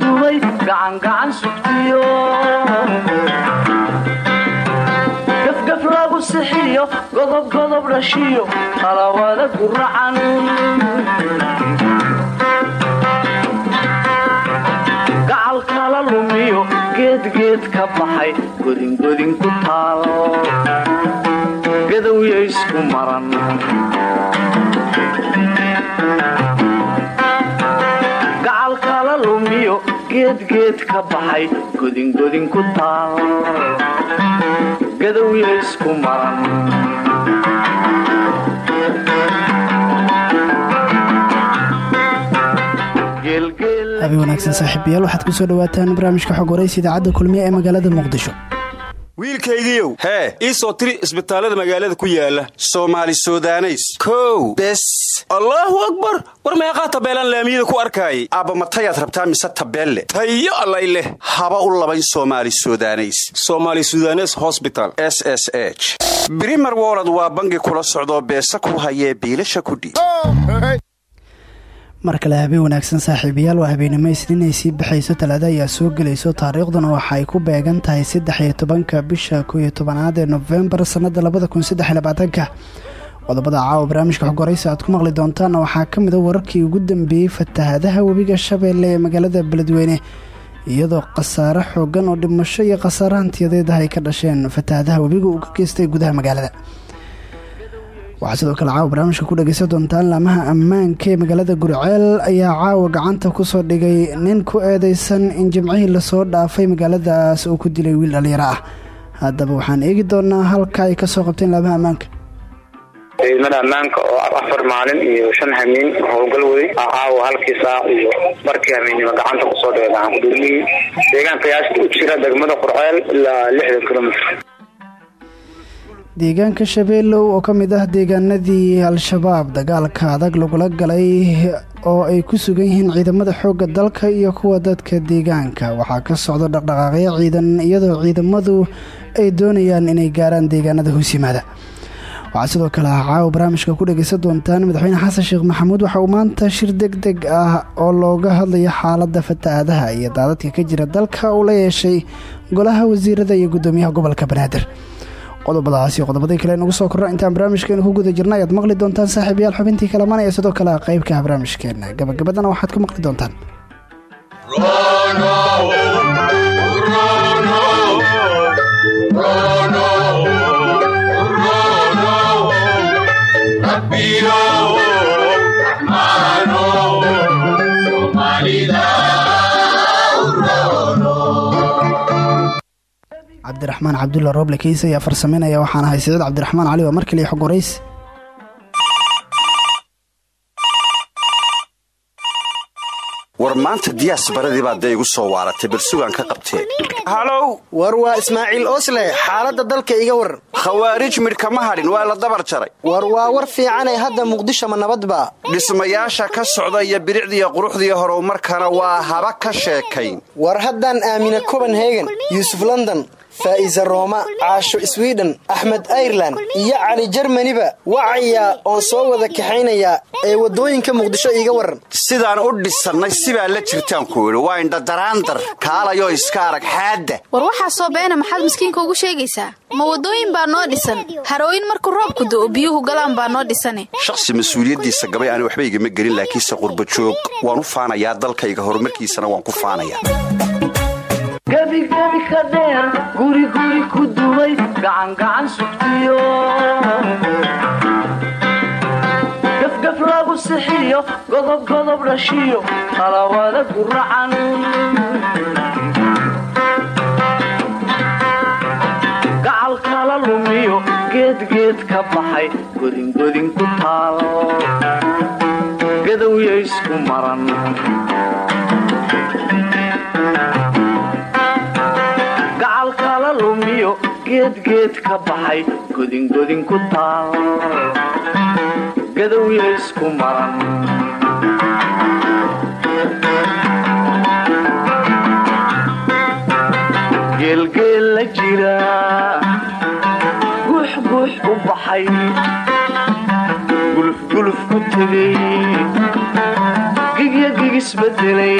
dumay gacangacan sugtiyo gafgaf lagu sixiyo godobgodob dhashiyo talawada guracan gacalkala lumiyo geedgeed ka baxay godingodin ku taal. Gadowya isku maran geedgeed ka baxay godingodin ku taal gadowya isku maran abi wanaagsan saaxiibayaal waxaad ku soo dhawaataan barnaamijka xog waraysa idaacadda kulmiye ee magaalada muqdisho wiilkaygiiow hee ii soo tiri isbitaallada magaalada ku yaalla soomaali sudaneys. Kow. Bes. Allaahu akbar. War meeqaa tabeelaan laamiyada ku arkaayay? Aabbamatayaad rabtaa mise tabeelle? Tayo allay leh. Haba u labayn soomaali sudaneys. Somaali sudanes hosbital s s h. Brimer wolod waa bangi kula socdoo beesa ku hayee biilasha kudhiib mar kale habeen wanaagsan saaxiibayaal waa habeenimo isniin ay sii baxayso talaada ayaa soo gelayso. Taariikhduna waxa ay ku beegan tahay saddex tobanka bisha koo iyo tobanaad ee nofembar sannada labada kun saddex iyo labaatanka. Qodobada caawa barnaamijka xogoraysa aad ku maqli doontaan waxaa ka mid a wararkii ugu dambeeyey fatahadaha webiga shabeelle ee magaalada beledweyne iyadoo khasaare xoogan oo dhimasho iyo khasaare hantiyadeed ah ay ka dhasheen. Fatahadaha webiga uu ka geystay gudaha magaalada waxaa sidoo kale caawa barnaamijka ku dhegeysan doontaan laamaha ammaanka ee magaalada guriceel ayaa caawa gacanta ku soo dhigay nin ku eedeysan in jimcihii la soo dhaafay magaaladaas uu ku dilay wiil dhalinyaro ah. Haddaba waxaan eegi doonaa halka ay ka soo qabteen laamaha ammaanka. Ciidamada ammaanka oo afar maalin iyo shan hamiin howlgal waday caawa halkii saac iyo barkii hamiinnimo gacanta ku soo dhigay gacankuduumihii deegaan qiyaasta u jira degmada qurceel ilaa lixdan kilomitr deegaanka shabeellow oo ka mid ah deegaanadii al-shabaab dagaalka adag lagula galay oo ay ku sugan yihiin ciidamada xoogga dalka iyo kuwa dadka deegaanka. Waxaa ka socda dhaqdhaqaaqyo ciidan iyadoo ciidamadu ay doonayaan inay gaaraan deegaanada hoos yimaada waxaa sidoo kale ah caawa barnaamijka ku dhegeysan doontaan madaxweyne xasan sheekh maxamuud waxa uu maanta shir deg deg ah oo looga hadlayo xaaladda fatahaadaha iyo daadadka ka jira dalka uu la yeeshay golaha wasiirada iyo guddoomiyaha gobolka banaadir qodobadaas iyo qodobadii kale nagu soo korra. Intaan barnaamijkeena ku guda jirna ayaad maqli doontaan saaxiibayaal xubintii kalamanaya sidoo kale qaybkaha barnaamijkeena gabagabadana waxaad ku maqli doontaan cabdiraxmaan cabdulla rooble keyse ayaa farsameynaya. Waxaan ahay siciid cabdiraxmaan cali waa mar kaliya xog horeys. War maanta diyaas baradii baa dee igu soo waaratay bal sugaan ka qabtee. Halow! War waa ismaaciil osle xaaladda dalka iga waran khawaarij midhka ma hadhin waa la dabar jaray. War waa war fiicanay hadda muqdisho ma nabadba dhismayaasha ka socda iyo bilicdiiyo quruxdii horumarkana waa haba ka sheekayn. War haddaan aamina copenhagen yuusuf london faa'iisa rooma caasho swiden axmed airelan iyo cali jermaniba wacaya oon soo wada kaxaynayaa ee waddooyinka muqdisho iiga waran sidaan u dhisannay sibaa la jirtaan ku idhi waa indhadaraandar kaalayoo iska arag xaadda war waxaa soo beena maxaad miskiinka ugu sheegaysaa ma waddooyin baa noo dhisan harooyin markuu roobku do'o biyuhu galaan baa noo dhisane shakhsi mas'uuliyaddiisa gabay ani waxba igama gelin laakiinse qurbajoog waan u faanayaa dalkayga horumarkiisana waan ku faanayaa gebigebi ka dheer guriguri ku dumay gacangacan sugtiyo gafgaf lagu sixiyo godobgodob dhashiyo talawada guracan gacalkala lumiyo geedgeed ka baxay godingodin ku taal gadowya isku maran geedgeed ka baxay godingodin ku taal gadowya isku maran geelgeel la jira. Guuxguux u baxay. Gulufguluf ku tegay gigya gigisbedelay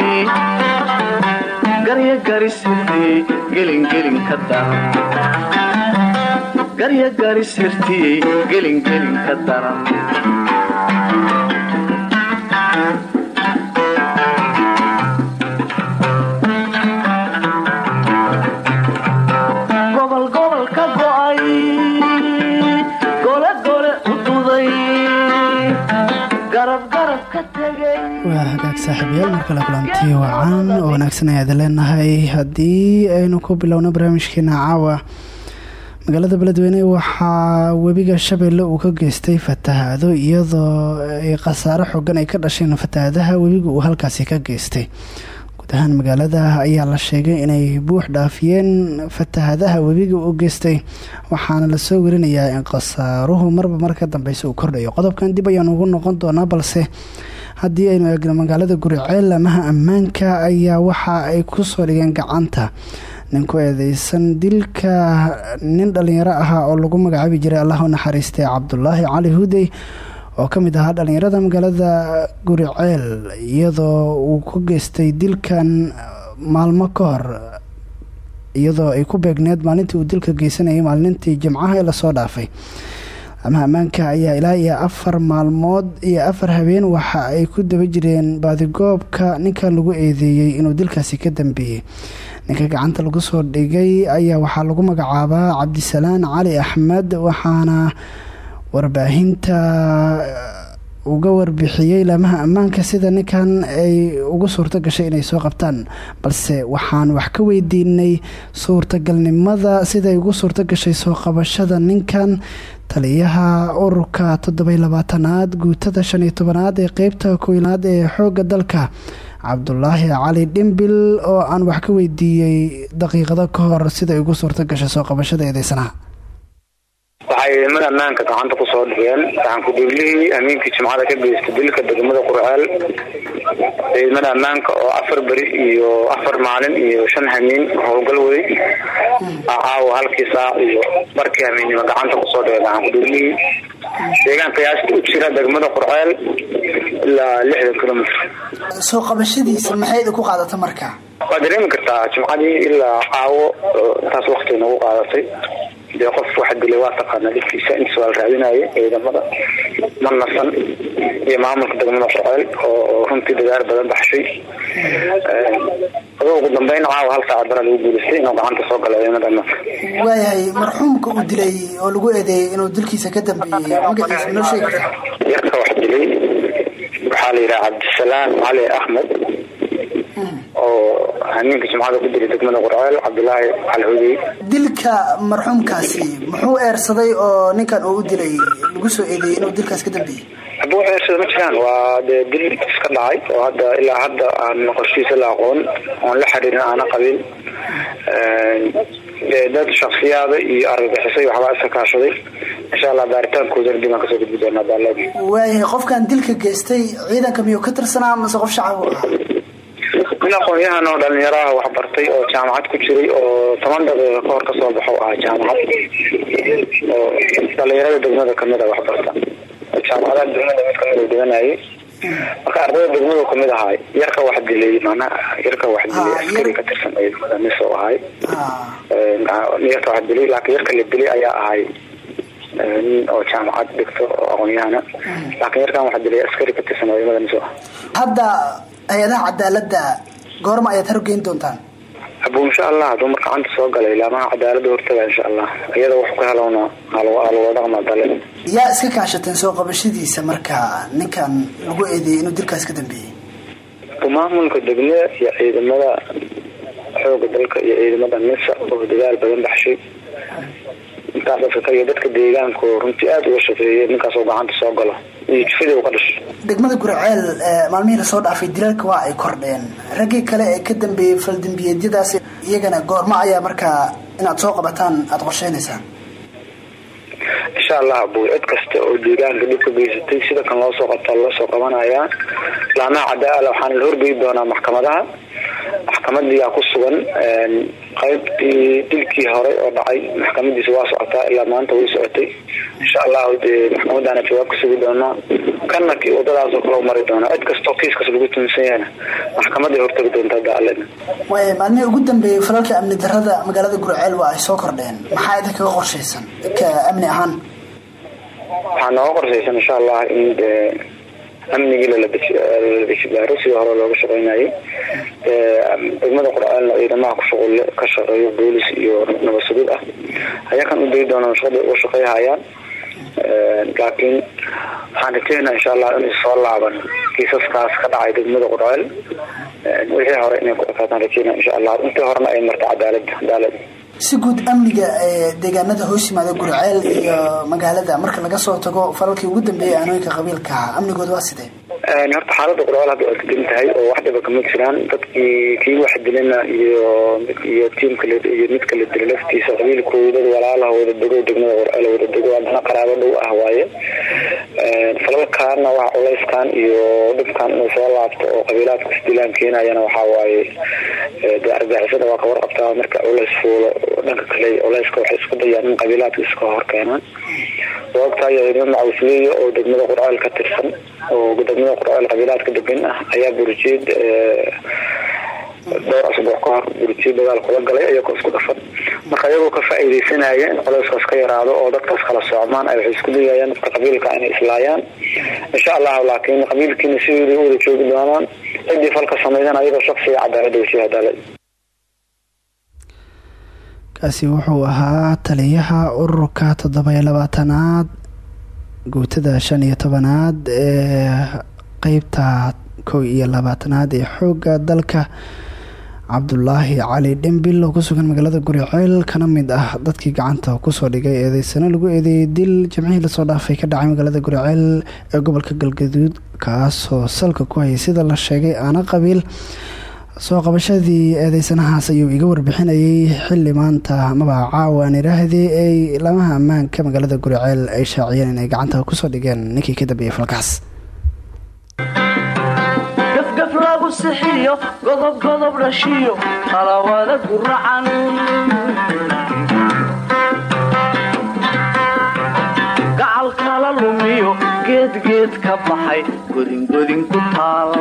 garya garisirtiyey gelingelin ka daran garya garisirtiyey gelingelin ka daran. Waa hagaag saaxiibayaal mar kale kulanti wacan oo wanaagsan ayaad leenahay. Haddii aynu ku bilowno barnaamijkeena caawa magaalada beledweyne waxaa webiga shabeelle uu ka geystay fatahaado iyadoo ay khasaare xoogan ay ka dhasheen fatahaadaha webiga uu halkaasi ka geystay. Guud ahaan magaalada ayaa la sheegay inay buux dhaafiyeen fatahaadaha webiga u geystay waxaana la soo werinayaa in khasaaruhu marba mar ka dambeysa uu kordhayo. Qodobkan dib ayaan ugu noqon doonaa balse haddii aynu magaalada guriceel amaha ammaanka ayaa waxa ay ku soo dhigeen gacanta nin ku eedeysan dilka nin dhalinyaro ahaa oo lagu magacaabi jiray allah u naxariistay cabdulaahi cali hudey oo ka mid ahaa dhalinyarada magaalada guriceel iyadoo uu ku geystay dilkan maalmo ka hor iyadoo ay ku beegneed maalintii uu dilka geysanayay maalintii jimcaha ee la soo dhaafay. Amaha ammaanka ayaa ilaa iyo afar maalmood iyo afar habeen waxa ay ku daba jireen baadigoobka ninka lagu eedeeyey inuu dilkaasi ka dambeeyey ninka gacanta lagu soo dhigay ayaa waxaa lagu magacaabaa cabdisalaan cali axmed waxaana warbaahinta uga warbixiyey laamaha ammaanka sida ninkan ay ugu suurto gashay inay soo qabtaan. Balse waxaan wax ka weydiinay suurtagalnimada siday ugu suurto gashay soo qabashada ninkan taliyaha ururka toddobay labaatanaad guutada shan iyo tobanaad ee qeybta koynaad ee xoogga dalka cabdulaahi cali dhimbil oo aan wax ka weydiiyey daqiiqado ka hor siday ugu suurto gashay soo qabashada eedeysanaha. Waxay ciidamada ammaanka gacanta ku soo dhigeen. Gacanku-dhiiglihii amiinkii jimcada ka geystay dilka degmada qurceel ciidamada ammaanka oo afar beri iyo afar maalin iyo shan hamiin howlgal waday caawa halkii saac iyo barkii hamiinnimo gacanta ku soo dhigay gacanku-dhiiglihii deegaan qiyaasta u jira degmada qurceel ilaa lixdan kilomitr soo qabashadiisa maxay idinku qaadata marka? Waad dareemi kartaa jimcadii ilaa caawo intaas wakti nagu qaadatay. Dee qof waxa dilay waa taqaana dhibkiisa intaas waa la raadinayay ciidamada ma nasan iyo maamulka degmada qorceel oo runtii dadaal badan baxshay. Ugu dambeyn caawa hal saaca dara lagu guuleystay inuu gacanta soo galo ciidamada ammaanka waayahay marxuumka uu dilay oo lagu eedeeyey inuu dilkiisa ka dambeeyey magaciisa noo sheegi yarka wax dilay waxaa la yidhaha cabdisalaan cali axmed oo hamiinka jimcada ku dilay degmada qurceel cabdulaahi cali hudey dilka marxuumkaasi muxuu eersaday oo ninkan uu u dilay lagu soo eedeeyey inuu dilkaas ka dambeeyey? Haba wax eersada ma jiraan. Waa dee dil iska dhacay oo hadda ilaa hadda aan qorshihiisa la aqoon oon la xiriirin aana qabin. Dee dad shaksiyaada iyo argagixisay waxbaa iska kaashaday insha allah baaritaankoodana dib aan ka soo gudbi baaleed waayahay qofkan dilka geystay ciidanka miyuu ka tirsanaa mase qof shacab ahaa nin aqoon-yahan oo dhalinyaraha wax bartay oo jaamacad ku jiray oo toban daqiiqa ka hor ka soo baxo ahaa jaamacad. Oo dhalinyarada degmada ka mid a wax barta. Jaamacadaha degmada mid ka mid u dhiganayay marka ardayda degmadu ka mid ahaay yarka wax dilay maanaa yarka wax dilay askari ka tirsan ciidamada nis oo ahay yarka wax dilay laakiin yarka la dilay ayaa ahay nin oo jaamacad dhigto oo aqoon-yahana laakiin yarkan wax dilay askari ka tirsan ciidamada nis oo ah hadda hay'adaha cadaaladda goorma ayaad hargeyn doontaan? Abu insha allah haduu marka gacanta soo galay ilaamaha cadaalada hortaga insha allah. Iyada wax ka helowna alwada dhaqma dale yaa iska kaashateen soo qabashadiisa marka ninkan lagu eedeeyey inuu dilkaas ka dambeeyey? Maamulka degmada iyo ciidamada xooga dalka iyo ciidamada nisa oo dadaal badan baxshay intaas afrika iyo dadka deegaanka runtii aada uga shaqeeyay ninkaas oo gacanta soo galo. Iyo jufadii u ka dhashay. Degmada guraceel maalmihii la soo dhaafay dilalka waa ay kordheen. Raggii kale ee ka dambeeyey faldambiyeedyadaas iyagana goormo ayaa markaa inaad soo qabataan aada qorsheynaysaan insha allah bu cid kasta oo deegaanka dhib ka geysatay sida kan loo soo qabtaa loo soo qabanayaa laamaha cadaala waxaana la horgeyi doonaa maxkamadaha maxkamadiyaa ku sugan qaybtii dilkii hore oo dhacay maxkamadiisa waa socotaa ilaa maanta way socotay. Insha allahu dee maxkamadaana jawaab ka sugi doonaa kana kii wadadaasoo kale mari doonaa cid kastoo kiiskas lagu tuunsan yahayna maxkamaday hortagi doontaa daalena maalmihii ugu dambeeyey falalka amni darada magaalada gurceel waa ay soo kordheen. Maxaa idin kaga qorshaysan? Ka amni ahaan. Waxaa nooga qorshaysan insha allah in amnigii lalabishibaaro sidii hore looga shaqeynayay degmada qurcaalna ciidamaha kushuqule ka shaqeeyo boolis iyo nabadsuguud ah. Ayaa kan u dayi doonaan shaqada uga shaqeyhayaan laakiin waxaan rajeynaa insha allah inay soo laaban kiisaskaas ka dhacay degmada qurceel wixii hore inay ku ekaataan rajeynaa insha allah. Intii horena ay marta cadaalada cadaalada si guud amniga deegaanada hoos yimaada gurceel iyo magaalada marka laga soo tago falalkii ugu dambeeyay aanooyinka qabiilka ah amnigooda waa sidee horta xaalada qurceel hadda waa tahay oo wax dhiba kama jiraan. Dadkii kii wax dilana iyo iyo tiimka iyo midka la dila laftiisa qabiilkooda walaalaha wada dego degmada qurceel wada dego haddana qaraabo dhow ah waaye. Falalkaana waa culayskan iyo dhibkan inuu soo laabto oo qabiilaadka isdilaan keenayana waxaa waaye de argagixisada waa ka warqabtaa marka culays fuulo dhanka kale culayska waxay isku dayaan in qabiilaadka iska hor sababtaay ciidamo macawsleeya oo degmada qurceel ka tirsan oo degmada qurceel qabiilaadka degan ah ayaa burjeed dhowr asbuuc ka hor burjeed dagaal kula galay iyagoo isku dhafan. Marka iyagoo ka faa-iideysanaya in culayskaas ka yaraado oo dadkaas kala socmaan ay waxay isku dayayaan dadka qabiilka inay islaayaan. Insha allahu laakiin qabiilkiina sidoodii u wada joogi doonaan ciddii falka samaysan ayagoo shaksiga cadaalada wasiir cadaalad kaasi wuxuu ahaa taliyaha ururka toddoba iyo labaatanaad guutada shan iyo tobanaad ee qeybta kow iyo labaatanaad ee xoogga dalka. Cabdulaahi cali dhembil oo ku sugan magaalada guriceel kana mid ah dadkii gacanta ku soo dhigay eedeysano lagu eedeeyay dil jimcihii la soo dhaafay ka dhacay magaalada guriceel ee gobolka galgaduud kaasoo salka ku hayay sida la sheegay aana qabiil soo qabashadii eedeysanahaas ayuu iga warbixinayay. Xilli maanta amaba caawaan iraahdii ay lamaha ammaanka magaalada guriceel ay shaaciyeen inay gacanta ku soo dhigeen ninkii ka dambeeyey falkaas. Gafgaf lagu sixiyo godob godob dhashiyo qalawada guracan gacal kala lumiyo ka baxay godingodin ku taal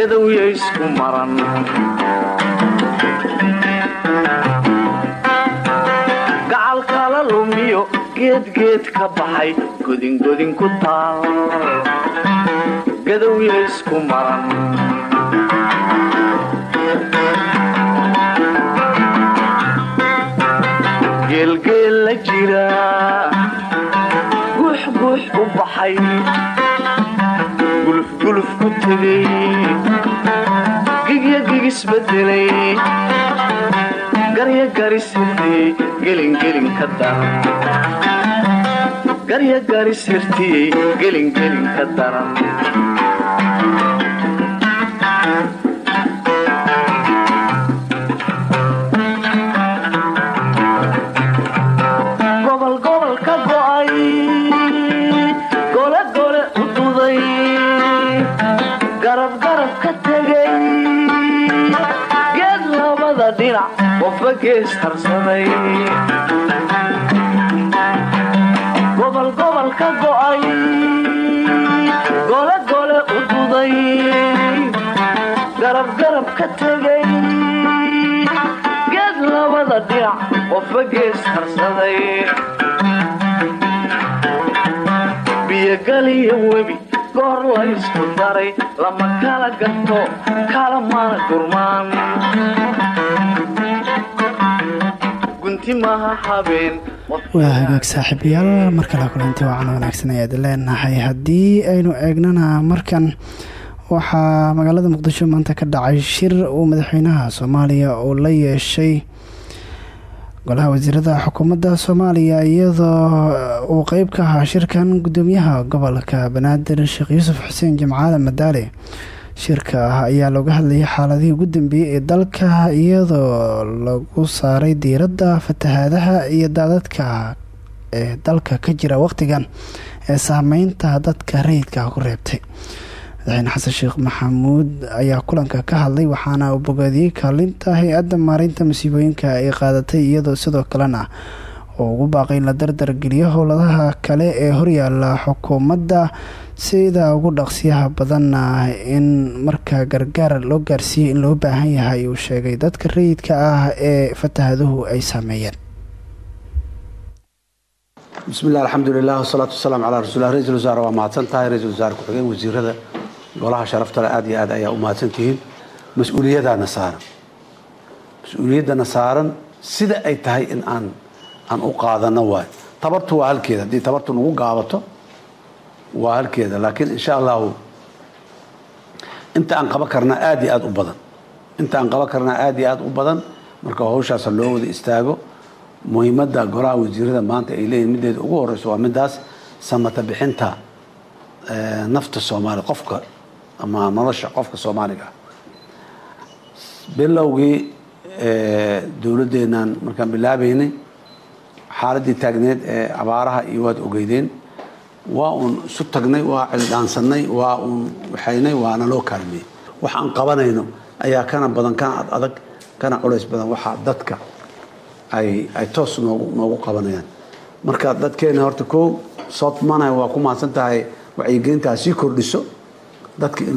gadowya isku maran gacal kala lumiyo geedgeed ka baxay godingodin ku taal gadowya isku maran geelgeel la jira. Guux guux u baxay tegay gigya gigisbedelay garya garisirtiyey gelingelin ka daran garya garisirtiyey gelingelin ka daran gees harsaday gobol gobol ka go'ay gole gole u duday garab garab ka tegay geed labada dhinac qofba gees harsaday biyogaliyo webi goor la ysku daray lama kala gato kala mana gurmaan waa hagaag saaxiibayaal mar kale kulanti wacan wanaagsan ayaad leenahay. Haddii aynu eegnana markan waxaa magaalada muqdisho maanta ka dhacay shir uu madaxweynaha soomaaliya uu la yeeshay golaha wasiirada xukuumadda soomaaliya iyadoo uu qeyb ka ahaa shirkan gudoomiyaha gobolka banaadir sheekh yuusuf xuseen jimcaale madaale shirka ah ayaa looga hadlayay xaaladihii ugu dambeeyey ee dalka iyadoo lagu saaray diiradda fatahaadaha iyo daadadka ee dalka ka jira waqtigan ee saameynta dadka rayidka ku reebtay. Madaxweyne xasan sheekh maxamuud ayaa kulanka ka hadlay waxaana uu bogaadiyey kaalinta hay'adda maareynta masiibooyinka ay qaadatay iyadoo sidoo kalena oo ugu baaqay in la dardargeliyo howladaha kale ee horyaala xukuumadda. Sida ugu dhaqsiyaha badanna in markaa gargaar loo gaarsiiyey in loo baahan yahay uu sheegay dadka rayidka ah ee fatahaduhu ay saameeyeen. Bismillahi alxamdulilah wasalaatu wasalaamu calaa rasuulilah ra'isul wasaare waa mahadsan tahay. Ra'isul wasaare ku-xigeen wasiirada. Golaha sharaftale aada iyo aad ayaa u mahadsan tihiin. Mas'uuliyadaana saaran. Mas'uuliyaddana saaran sida ay tahay in aan aan u qaadano waay. Tabartu waa halkeeda. Haddii tabartu nagu gaabato waa halkeeda. Laakiin insha allahu inta aan qaban karnaa aada iyo aada u badan. Inta aan qaban karnaa aada iyo aada u badan marka hawshaasa loo wada istaago muhiimadda golaha wasiirada maanta ay leeyihiin middeeda ugu horeyso waa middaas samata bixinta nafta soomaaliya qofka ama nolosha qofka soomaaliga. Bilowgii dowladdeennan markaan bilaabaynay xaaladdii taagneed ee abaaraha iyo waad ogeydeen waa uun isu tagnay waa cildhaansannay waa uun waxaynay waana loo kaalmiyey. Wax aan qabanayno ayaa kana badan kana ad adag kana culays badan waxaa dadka ay toos noogu qabanayaan. Marka dadkeena horta koo soodmana waa ku mahadsan tahay wacyigelintaa sii kordhiso dadka in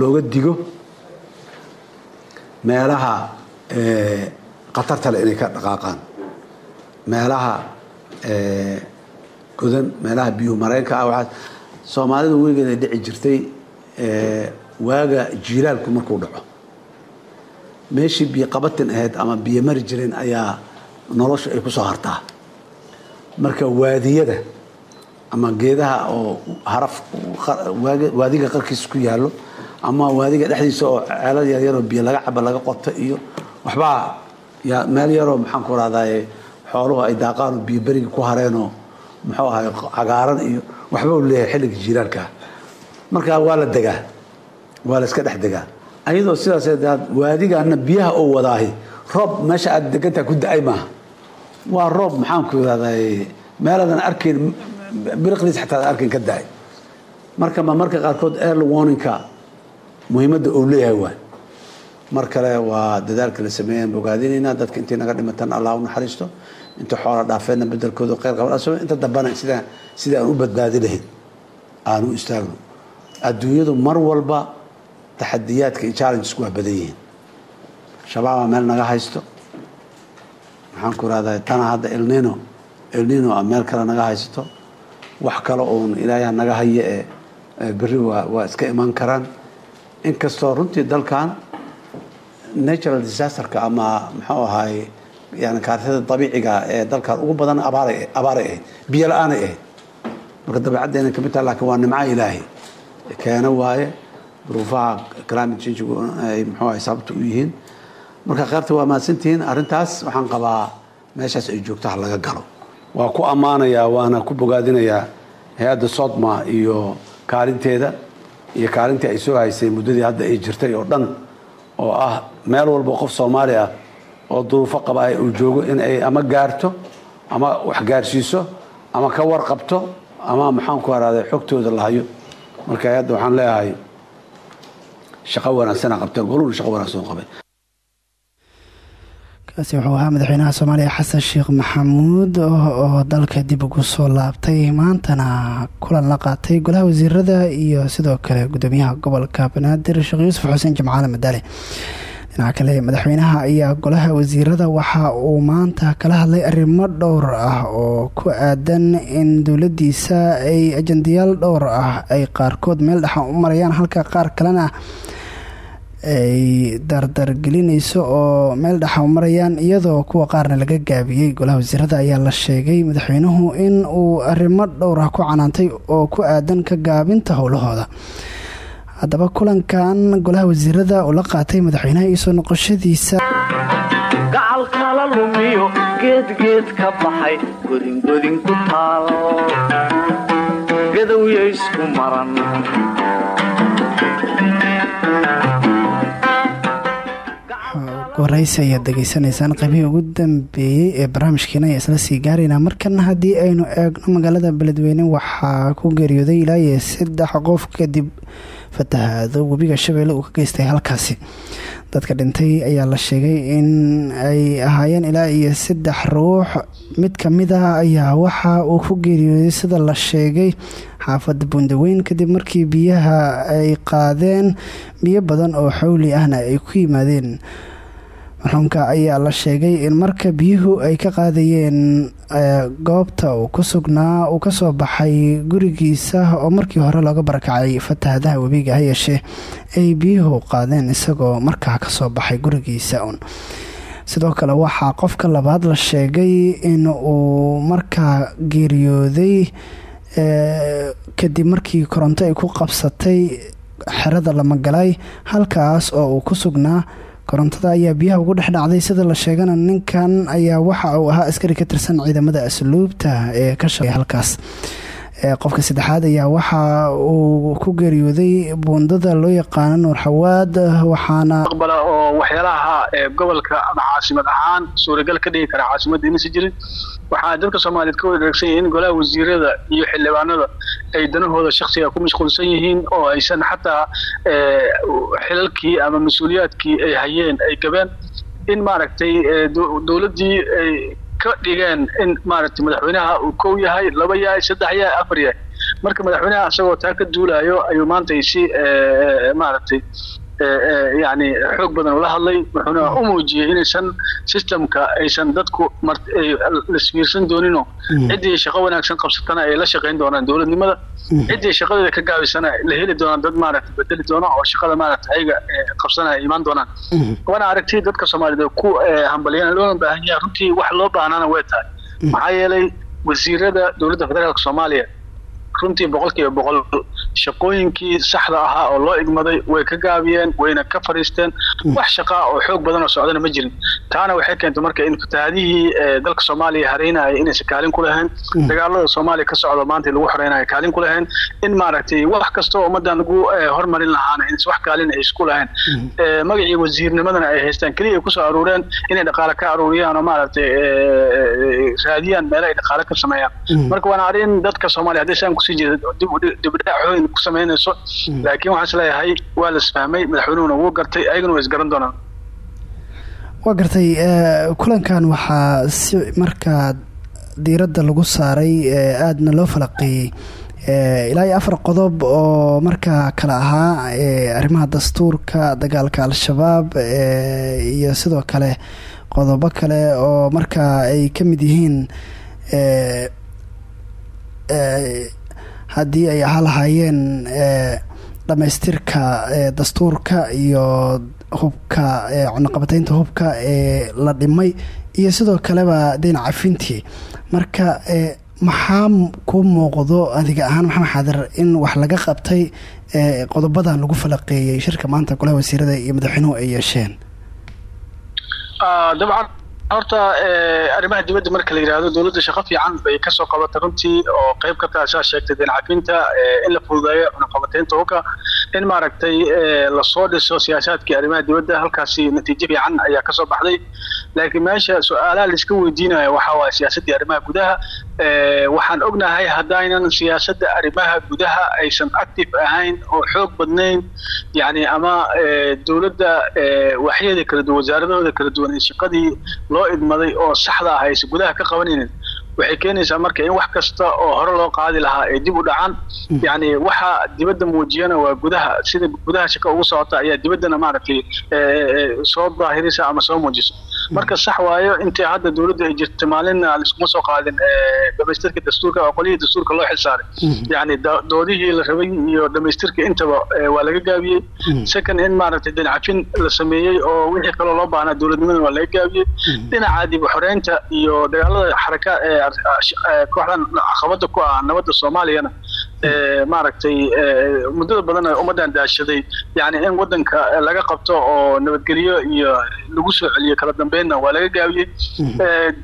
looga digo meelaha khatarta le inay ka dhaqaaqaan meelaha godan meelaha biyuhu mareenka ah waxaa soomaalidu weligeed ay dhici jirtay waaga jiilaalku markuu dhaco. Meeshii biyo qabatin ahayd ama biyo mari jireen ayaa noloshu ay ku soo hartaa. Marka waadiyada ama geedaha oo haraf waadiga qarkiisa ku yaallo ama waadiga dhexdiisa oo ceelal yaryaroo biyo laga caba laga qoto iyo waxbaa meel yaroo maxaan ku rahdaye xooluhu ay daaqaanoo biyo beriga ku hareenoo muxuu ahay cagaaran iyo waxba u leeyahay xilliga jiilaalkaa marka waa la degaa waa la iska dhex degaa. Ayadoo sidaas waadigaana biyaha oo wadaahi roob meesha aad degantaa ku da'ay maaha. Waa roob maxaan ku irahday meeladan arkayn biriqdiis xataa ad arkayn ka da'ay. Marka ma marka qaarkood early warningka muhiimadda uu leeyahay waay mar kale waa dadaalka la sameeyaan bogaadinaynaa dadka intii naga dhimatan allah u naxariisto. Inta xoola dhaafeenna bedelkooda khayr qaban inta dambana sida sida aan u badbaadi lahayn aan u istaagno. Adduunyadu mar walba taxadiyaadka iyo challengesku waa badan yihiin. Shabaabaa meel naga haysto. Maxaan ku irahdaa tana hadda elnino elnino a meel kale naga haysato wax kale uun ilaayaa naga haye ee berri waa waa iska iman karaan. Inkastoo runtii dalkan natural disasterka ama muxuu ahaay yani kaartada dabiiciga ee dalkan ugu badan abaaray ahayd biyo la'aanay ahayd marka dabeecaddeena ka mid taha laakiin waa nimco ilaahay. Keena waaye duruufaha climate changigu ay muxuu ahay sababta u yihiin. Marka kheyrta waa mahadsantihiin arrintaas waxaan qabaa meeshaas ay joogto ha laga galo. Waa ku ammaanayaa waana ku bogaadinayaa hay'adda sodma iyo kaalinteeda. Iyo kaalintii ay soo haysay muddadii hadda ay jirtay oo dhan oo ah meel walba qof soomaali ah oo duruufo qaba ay uu joogo in ay ama gaarto ama wax gaarsiiso ama ka warqabto ama maxaan ku haraaday xogtooda la hayo. Marka hay'adda waxaan leeyahay shaqo wanaagsana qabteen goluna shaqo wanaagsan qabay kaasi wuxuu ahaa madaxweynaha soomaaliya xasan sheekh maxamuud oo dalka dib ugu soo laabtay. Maantana kulan la qaatay golaha wasiirada iyo sidoo kale gudoomiyaha gobolka banaadir sheekh yuusuf xuseen jimcaale madaale dhinaca kale madaxweynaha ayaa golaha wasiirada waxa uu maanta kala hadlay arrimo dhowr ah oo ku aadan in dowladiisa ay ajandayaal dhowr ah ay qaarkood meel dhexa u marayaan halka qaar kalena ay dardargelinayso oo meel dhexa u marayaan iyadoo kuwa qaarna laga gaabiyey. Golaha wasiirada ayaa la sheegay madaxweynuhu in uu arrimo dhowr ah ku canaantay oo ku aadan ka gaabinta howlahooda haddaba kulankan golaha wasiirada uu la qaatay madaxweynaha iyo soo noqoshadiisa. Gacal kala lumiyo geedgeed ka baxay godingodin ku taal. Gadowya isku maran. Waraysi ayaad degeysanaysaan qaybihii ugu dambeeyey ee barnaamijkeena ayaa isla sii gaaraynaa markana haddii aynu eegno magaalada beledweyne waxaa ku geeriyooday ilaa iyo saddex qof kadib fatahaado webiga shabeelle uu ka geystay halkaasi. Dadka dhintay ayaa la sheegay in ay ahaayeen ilaa iyo saddex ruux. Mid ka mid ah ayaa waxa uu ku geeriyooday sida la sheegay. Xaafadda bundaweyn kadib markii biyaha ay qaadeen biyo badan oo xowli ahna ay ku yimaadeen marxuumka ayaa la sheegay in marka biyuhu ay ka qaadayeen goobta uu ku sugnaa uu ka soo baxay gurigiisa oo markii hore looga barakacay fatahadaha webiga ha ay biyuhu qaadeen isagoo markaa ka soo baxay gurigiisa un sidoo kale waxaa qofka labaad la sheegay in uu markaa geeriyooday kadib markii koronto ay ku qabsatay xerada lamagalay halkaas oo uu ku sugnaa korontada ayaa biyaha ugu dhex dhacday sida la sheegana ninkan ayaa waxa uu ahaa askari ka tirsan ciidamada asluubta ee ka shaqeeya halkaas qofka saddexaad ayaa waxa uu ku geeriyooday buundada loo yaqaano nuur xawaad waxaana aqbala oo waxyaalaha gobolka ama caasimad ahaan suuragal ka dhigi kara caasimadda inaysa jirin. Waxaa dadka soomaaliyeed ka wadareegsan yihiin golaha wasiirada iyo xildhibaanada ay danahooda shaksiga ku mashquulsan yihiin oo aysan xataa xilalkii ama mas'uuliyaadkii ay hayeen ay gabeen. In maaragtay dowladdii ka dhigeen in maaragtay madaxweynaha uu kow yahay laba yahay saddex yahay afar yahay. Marka madaxweynaha isagoo taa ka duulayo ayuu maanta si maaragtay yani xoog badan ula hadlay. Wuxuuna u muujiyey inaysan systemka aysan dadku lasfiirsan doonino. Ciddii shaqo wanaagsan qabsatana ay la shaqayn doonaan dowladnimada. Ciddii shaqadeeda ka gaabisana la heli doonaan dad maaragta bedeli doona oo shaqada maaragta ayaga qabsanaya imaan doonaan. Waana aragti dadka soomaaliyeed ku hambaliyana loona baahan yahay. Runtii wax loo baahnaana way tahay. Maxaa yeelay wasiirada dowladda federaalka soomaaliya runtii boqolkiiba boqol shaqooyinkii saxda ahaa oo loo igmaday way ka gaabiyeen wayna ka fadhiisteen. Wax shaqaa oo xoog badan oo socdana ma jirin. Taana waxay keentay marka in fatahaadihii dalka soomaaliya hareynaya inaysan kaalin ku lahayn. Dagaalada soomaaliya ka socda maanta lagu xoreynaya kaalin ku lahayn. In maaragtay wax kasta oo ummaddan lagu hormarin lahaana inaysan wax kaalin ay isku lahayn. Magacii wasiirnimadana ay haystaan. Keliya ay ku soo aruureen inay dhaqaale ka aruuriyaan oo maaragtay raadiyaan meelo ay dhaqaale ka sameeyaan. Marka waana arrin dadka soomaaliya hadday saan ku sii jeeda ku samaynayso laakiin waxaan is leeyahay waa la isfahmay madaxweynuhuna wuu gartay ayaguna waa isgaran doonaan. Waa gartay kulankan waxaa si markaa diiradda lagu saaray aadna loo falaqeeyey ilaa iyo afar qodob oo markaa kale ahaa arrimaha dastuurka dagaalka al-shabaab iyo sidoo kale qodobo kale oo markaa ay ka mid yihiin haddii ay ahaa lahaayeen dhammaystirka dastuurka iyo hubka cunaqabateynta hubka ee la dhimay iyo sidoo kaleba deyn cafintii. Marka maxaa ku muuqdo adiga ahaan maxamed xaadir in wax laga qabtay qodobadan lagu falaqeeyey shirka maanta golaha wasiirada iyo madaxweynuhu ay yeesheen? Dabcan horta arrimaha dibadda marka la yidhaahdo dowladda shaqo fiican bay ka soo qabatay runtii oo qayb ka tahay saa sheegtay deen cafinta in la fududeeyo cunaqabateynta hubka in maaragtay la soo dhiso siyaasaadkii arrimaha dibadda halkaasi natiijo fiican ayaa ka soo baxday laakiin meesha su'aalaha laiska weydiinayo waxaa waaya siyaasaddii arrimaha gudaha. Waxaan ognahay haddaynan siyaasadda arrimaha gudaha aysan active ahayn oo xoog badnayn yani ama dowladda waxyada kala duwan wasaaradahooda kala duwan ee shaqadii loo idmaday oo saxda ah aysan gudaha ka qabanaynin waxay keenaysaa marka in wax kasta oo hore loo qaadi lahaa ay dib u dhacaan. Yani waxa dibadda muujiyana waa gudaha sida gudaha shaqo ugu socota ayaa dibaddana maaragtay soo daahirisa ama soo muujisa marka sax waayo intii hadda dowladda ay jirtay maalinna laiskuma soo qaadin dhamaystirka dastuurka oo qolyihii dastuurka loo xilsaaray yani doodihii la rabay iyo dhamaystirka intaba waa laga gaabiyey. Second in maaragtay dhinacafin la sameeyey oo wixii kaloo loo baahnaa dowladnimada waa laga gaabiyey. Dhinaca dib xoreynta iyo dagaalada xaraka kooxdan caqabada ku ah nabadda soomaaliyana maaragtay muddada badan ummaddan daashaday. Yani in wadanka laga qabto oo nabadgelyo iyo lagu soo celiyo kala dambeynna waa laga gaabiyey.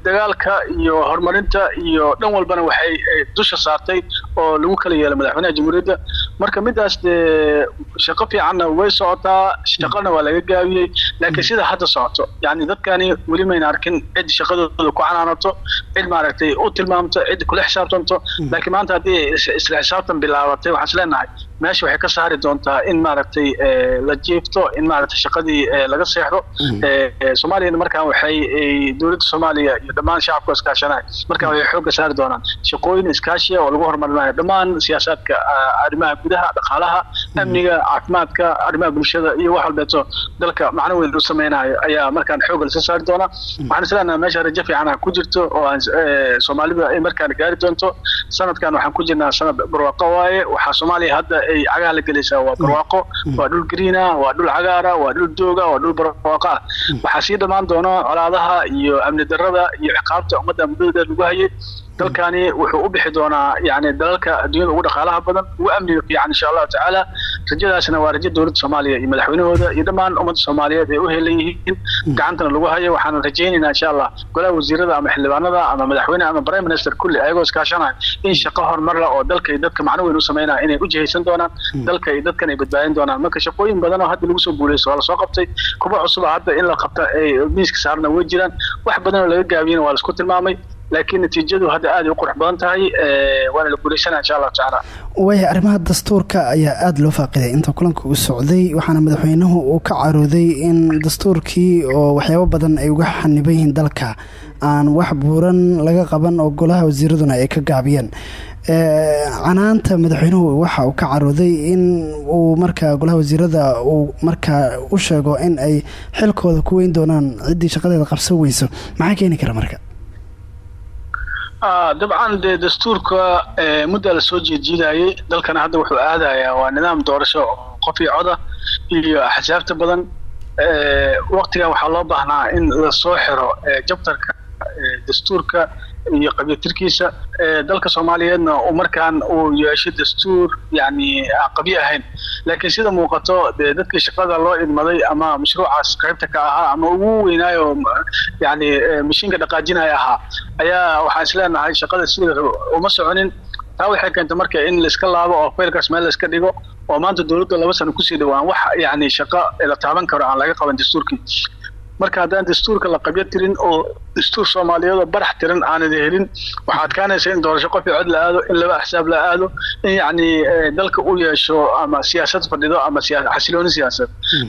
Dagaalka iyo horumarinta iyo dhan walbana waxay dusha saartay oo lagu kala yeelay madaxweynaha jamhuuriyadda. Marka midaas dee shaqo fiicanna way socotaa shaqana waa laga gaabiyey. Laakiin sida hadda socoto yani dadkani weli mayna arkin cid shaqadooda ku canaanato cid maaragtay u tilmaamto cid kula xisaabtanto. Laakiin maanta haddii isla xisaabtan bilaabatay waxaan is meesha waxay ka saari doontaa in maaragtay la jiifto in maaragtay shaqadii laga seexdo. Soomaaliyana markaan waxay dowladda soomaaliya iyo dhammaan shacabka iskaashanaya markaan waxay xoogga saari doonaan shaqooyin iskaashiya oo lagu horumarinayo dhammaan siyaasaadka arrimaha gudaha dhaqaalaha amniga caafimaadka arrimaha bulshada iyo wax walbeeto dalka macno weyn u sameynayo ayaa markaan xoogga lasa saari doonaa. Waxaan isleenahay meesha rajo fiicana ku jirto oo aan soomaalida ay markaan gaari doonto. Sanadkan waxaan ku jirnaa sanad barwaaqo waaye. Waxaa soomaaliya hadda ay cagaha la gelaysaa waa barwaaqo waa dhul griina waa dhul cagaara waa dhul dooga waa dhul barwaaqo ah. Waxaa sii dhammaan doona colaadaha iyo amni darada iyo ciqaabta ummadda muddada lagu hayay. Dalkani wuxuu u bixi doonaa yani dalalka adduunyada ugu dhaqaalaha badan ugu amniga fiican insha allahu tacaala rajadaasna waa rajo dowladda soomaaliya iyo madaxweynahooda iyo dhammaan ummadda soomaaliyeed ay u helan yihiin. Gacantana lagu hayo waxaana rajaynaynaa insha allah golaha wasiirada ama xildhibaanada ama madaxweyne ama prime minister kulli ayagoo iskaashanaya in shaqo horumarla oo dalka iyo dadka macno weyn u sameynaya inay u jihaysan doonaan dalka iyo dadkan ay badbaadin doonaan. Marka shaqooyin badan oo hadda lagu soo guuleysto waa la soo qabtay. Kuwa cusub hadda in la qabta ay miiska saarna way jiraan. Wax badan oo laga gaabiyena waa la isku tilmaamay laakiin natiijadu hadda aad ay u qurux badan tahay waana la guulaysanaa insha allahu tacaala. Waaya arrimaha dastuurka ayaa aada loo faaqiday. Inta kulanka uu socday waxaana madaxweynuhu uu ka carooday in dastuurkii oo waxyaabo badan ay uga xaniban dalka aan wax buuran laga qaban oo golaha wasiiraduna ay ka gaabiyeen. Canaanta madaxweynuhu waxa uu ka carooday in uu markaa golaha wasiirada uu markaa u sheego in ay xilkooda ku weyn doonaan ciddii shaqadeeda qabsan weyso. Maxaa keeni kara marka dabcan dee dastuurka muddaa la soo jeedjiidayay dalkana hadda wuxuu aadayaa waa nidaam doorasho oo qof iyo coda iyo axsaabta badan waktigan waxaa loo baahnaa in la soo xiro jabtarka dastuurka iyo qabyatirkiisa dalka soomaaliyeedna markaan uu yeesho dastuur yani aan ahayn laakiin sida muuqato dee dadkii shaqada loo idmaday ama mashruucaas qaybta ka ahaa ama ugu weynaayo yani mashiinka dhaqaajinaya ahaa ayaa waxaan isleenahay shaqada sida uma soconin. Taa waxay keentay marka in laiska laabo oo faylkaas meel laiska dhigo oo maanta dowladda laba sano ku sii dhawaan wax yani shaqo la taaban karo aan laga qaban dastuurkii marka haddaan dastuurka la qabyo tirin oo dastuur soomaaliyeed oo barax tiran aanad helin waxaa adkaanaysa in doorasho qof iyo cod la aado in laba axsaab la aado in yacni dalka u yeesho ama siyaasad fadhido ama xasilooni siyaasad.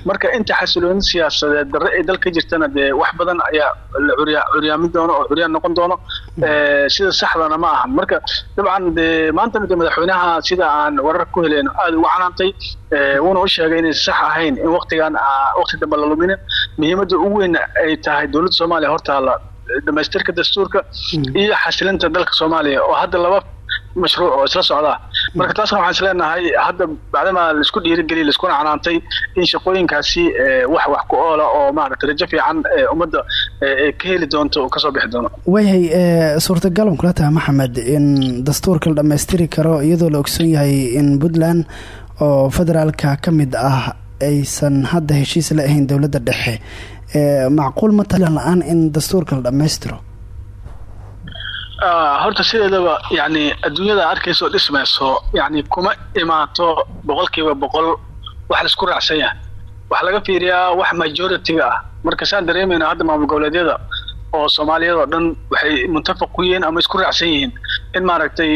Marka inta xasilooni siyaasadeed darre ay dalka jirtana dee wax badan ayaa la curyaamin doono oo curyaan noqon doono sida saxdana ma ahan marka dabcan dee maantana de madaxweynaha sida aan warar ku heleen aada ugu canaantay wuuna u sheegay inay sax ahayn in waktigan wakti dambe la luminin. Muhiimadda ugu weyn ay tahay dowladda soomaaliya hortaala dhamaystirka dastuurka iyo xasilinta dalka soomaaliya. Oo hadda laba mashruuc oo isla socdaa marka taasna waxaan isleenahay hadda bacdamaa la isku dhiirigeliy laiskuna canaantay in shaqooyinkaasi wax wax ku oola oo maaragtay rajo fiican ummadda ka heli doonto oo ka soo bixi doono. Waayahay suurtagalon kula taha maxamed in dastuurka la dhammaystiri karo iyadoo la ogsoon yahay in puntland oo federaalka ka mid ah aysan hadda heshiis la ahayn dowladda dhexe. Macquul ma talan in dastuurka la dhammaystiro horta sideedaba yani adduunyada arkayso dhismayso yani kuma imaato boqolkiiba boqol wax la isku raacsan yahay. Waxaa laga fiiriyaa wax majority-ga ah. Marka saan dareemayna hadda maamul goboleedyada oo soomaaliyeed oo dhan waxay muntafaq ku yihiin ama isku raacsan yihiin in maaragtay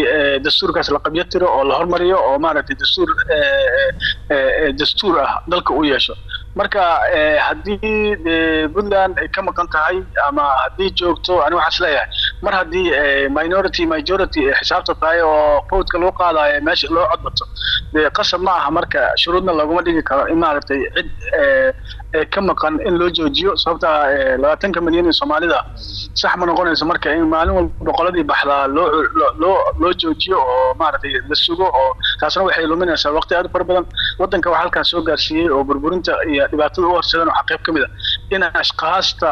dastuurkaas la qabyo tiro oo la hormariyo oo maaragtay dastuur dastuur ah dalka u yeesho. Marka haddii puntland ay ka maqan tahay ama haddii joogto ani waxaan is leeyahay mar haddii minority majority ay xisaabta tahay oo fowdka lagu qaadayo meesha loo codbato dee qasab ma aha marka shuruudna laguma dhigi karo in maaragtay cid ka maqan in loo joojiyo sababta labaatanka milyan ee soomaalida. Sax ma noqonayso marka in maalin walba qoladii baxdaa loo loo joojiyo oo maaragtay la sugo oo taasna waxay luminaysaa waqti aad u fara badan. Waddanka waxaa halkaan soo gaarsiiyey oo burburinta iyo dhibaatada u horseedan waxaa qayb ka mid a in ashkaasta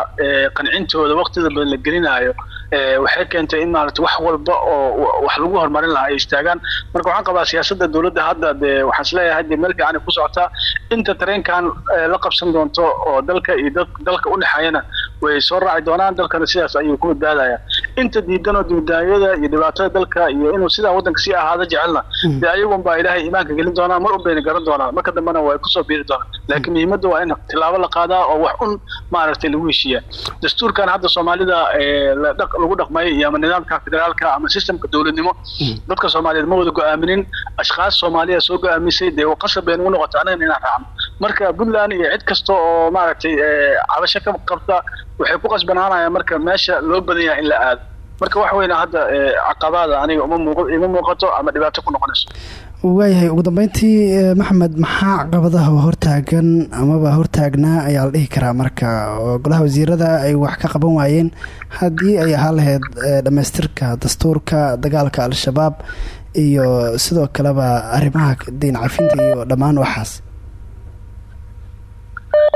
qancintooda waqtida badan la gelinaayo. Waxay keentay in maaragtay wax walba oo wax lagu horumarin lahaa ay istaagaan. Marka waxaan qabaa siyaasadda dowladda hadda dee waxaan is leeyahay dee meel fiican ay ku socotaa. Inta tareenkan la qabsan doonto oo dalka iyo dalka u dhexeeyana way soo raaci doonaan dalkana sidaas ayuu ku badbaadaya inta diidan oo dibadaayada iyo dhibaatada dalka iyo inuu sidaa waddanka sii ahaado jecelna dee ayagun baa ilaahay iimaanka gelin doonaa mar un bayna garan doonaan marka dambena way ku soo biiri doonaan. Laakiin muhiimadda waa in tilaabo la qaadaa oo wax un maaragtay lagu heshiiyaa. Dastuurkan hadda soomaalida lagu dhaqmay iyo ama nidaamka federaalka ama sistemka dowladnimo dadka soomaaliyeed ma wada go'aaminin. Ashkaas soomaaliya soo go'aamisay dee qasab baynu u noqota anagana inaan raacno. Marka puntland iyo cid kasta oo maaragtay cabasho ka qabta waxay ku qasbanaanayaan marka meesha loo badan yahay in la aado. Marka wax weyna hadda caqabaada aniga uma muuq ima muuqato ama dhibaato ku noqonayso. Waayahay ugu dambeyntii maxamed maxaa caqabadaha hortaagan amaba hortaagnaa ayaa la dhihi karaa marka? Oo golaha wasiirada ay wax ka qaban waayeen haddii ay ahaan lahayd dhammaystirka dastuurka dagaalka al-shabaab iyo sidoo kaleba arrimaha diin cafinta iyo dhammaan waxaas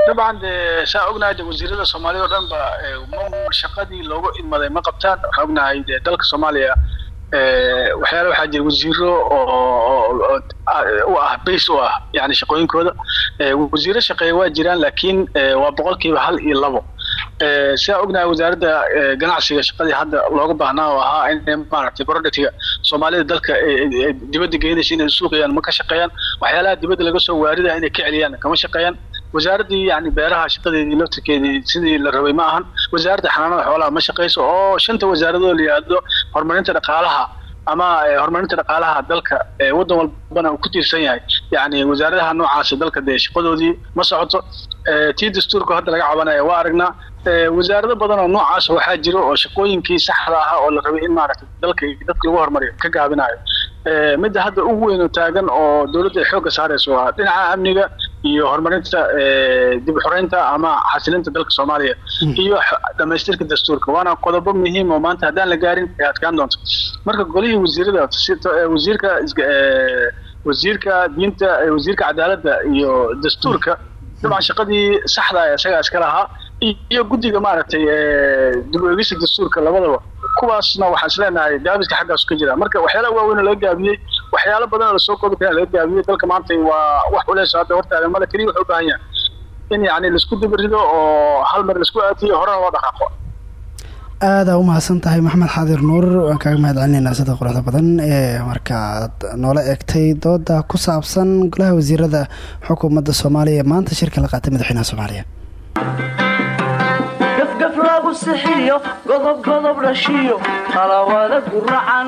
dabcan dee saa ognahay de wasiirada soomaaliyad oo dhan ba shaqadii loogu idmaday ma qabtaan? Waxaa ognahay de dalka soomaaliya waxyaala waxaa jira wasiiro oo u ah base u ah yani shaqooyinkooda. Wasiiro shaqeeya waa jiraan laakiin waa boqolkiiba hal iyo labo. Sidaa ognahay wasaaradda ganacsiga shaqadii hadda looga baahnaa oo ahaa in maaragtay productiga soomaalida dalka dibadda geynaysa inay suuqayaan ma ka shaqeeyaan? Waxyaalaha dibadda laga soo waarida inay ka celiyaan kama shaqeeyaan wasaaraddii yani beeraha shaqadeedii laftirkeedii sidii la rabay ma ahan. Wasaaradda xanaanada xoolaha ma shaqeyso. Oo shanta wasaaradoo la yidhaahdo horumarinta dhaqaalaha ama horumarinta dhaqaalaha dalka waddan walbana uu ku tiirsan yahay. Yani wasaaradaha noocaasa dalka dee shaqadoodii ma socoto. Tii dastuurka hadda laga cabanaya waa aragnaa wasaarado badan oo noocaasa waxaa jiro oo shaqooyinkii saxda ahaa oo la rabay in maaragtay dalka dadka lagu horumariyo ka gaabinayo midda hadda ugu weyn oo taagan oo dowladda ay xoogga saarayso waa dhinaca amniga iyo horumarinta dib u xoreynta ama xasilinta dalka soomaaliya iyo dhamaystirka dastuurka. Waana qodobo muhiim oo maanta haddaan la gaarin ay adkaan doonto. Marka golihii wasiirada wasiirka wasiirka diinta wasiirka cadaaladda iyo dastuurka dabcan shaqadii saxda isagaa iska lahaa. Iyo guddiga maaragtay dib u eegista dastuurka labadaba kuwaasna waxaan isleenahay gaabiska xaggaasu ka jira. Marka waxyaalaha waaweyn laga gaabiyey waxyaalo badan oo la soo koobi kara laga gaabiyey dalka maanta waa wax culeys hadda hortaagan male keliya wuxuu u baahan yahay in yacni la isku dibirido oo hal mar la isku aatiyo horena loo dhaqaaqo. Aada u mahadsan tahay maxamed xaadir nuur. Waan kaaga mahad celinaynaa sida quruxda badan ee markaad noola egtay dooda ku saabsan golaha wasiirada xukuumadda soomaaliya. Ee maanta shirka la qaatay madaxweynaha soomaaliya. Gafgaf lagu sixiyo godob godob dhashiyo qalawada guracan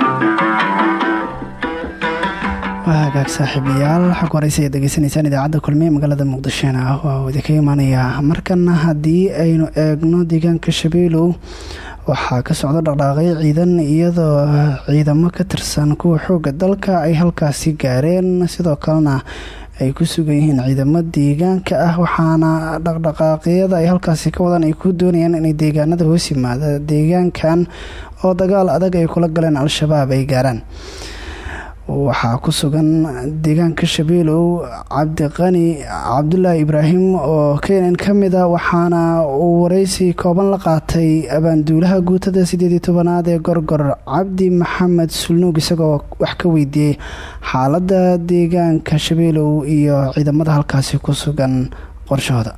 hagaag saaxiibayaal xog horeysa ayaad degeysanaysaan idaacadda kulmiye magaalada muqdishona waa idinka imaanayaa markana haddii aynu eegno deegaanka shabeelow waxaa ka socda dhaqdhaaqyo ciidan iyadoo ciidamo ka tirsan kuwa xooga dalka ay halkaasi gaareen. Sidoo kalena ay ku sugan yihiin ciidamo deegaanka ah waxaana dhaqdhaqaaqyada ay halkaasi ka wadaan ay ku doonayaan inay deegaanada hoos yimaada deegaankan oo dagaal adag ay kula galeen al-shabaab ay gaaraan waxaa ku sugan deegaanka shabeelow cabdiqani cabdulaahi ibraahim oo kenen ka mid a waxaana uu wareysi kooban la qaatay abaanduulaha guutada sideed iyo tobanaad ee gorgor cabdi maxamed sulnuug isagoo wax ka weydiiyey xaaladda deegaanka shabeelow iyo ciidamada halkaasi ku sugan qorshahooda.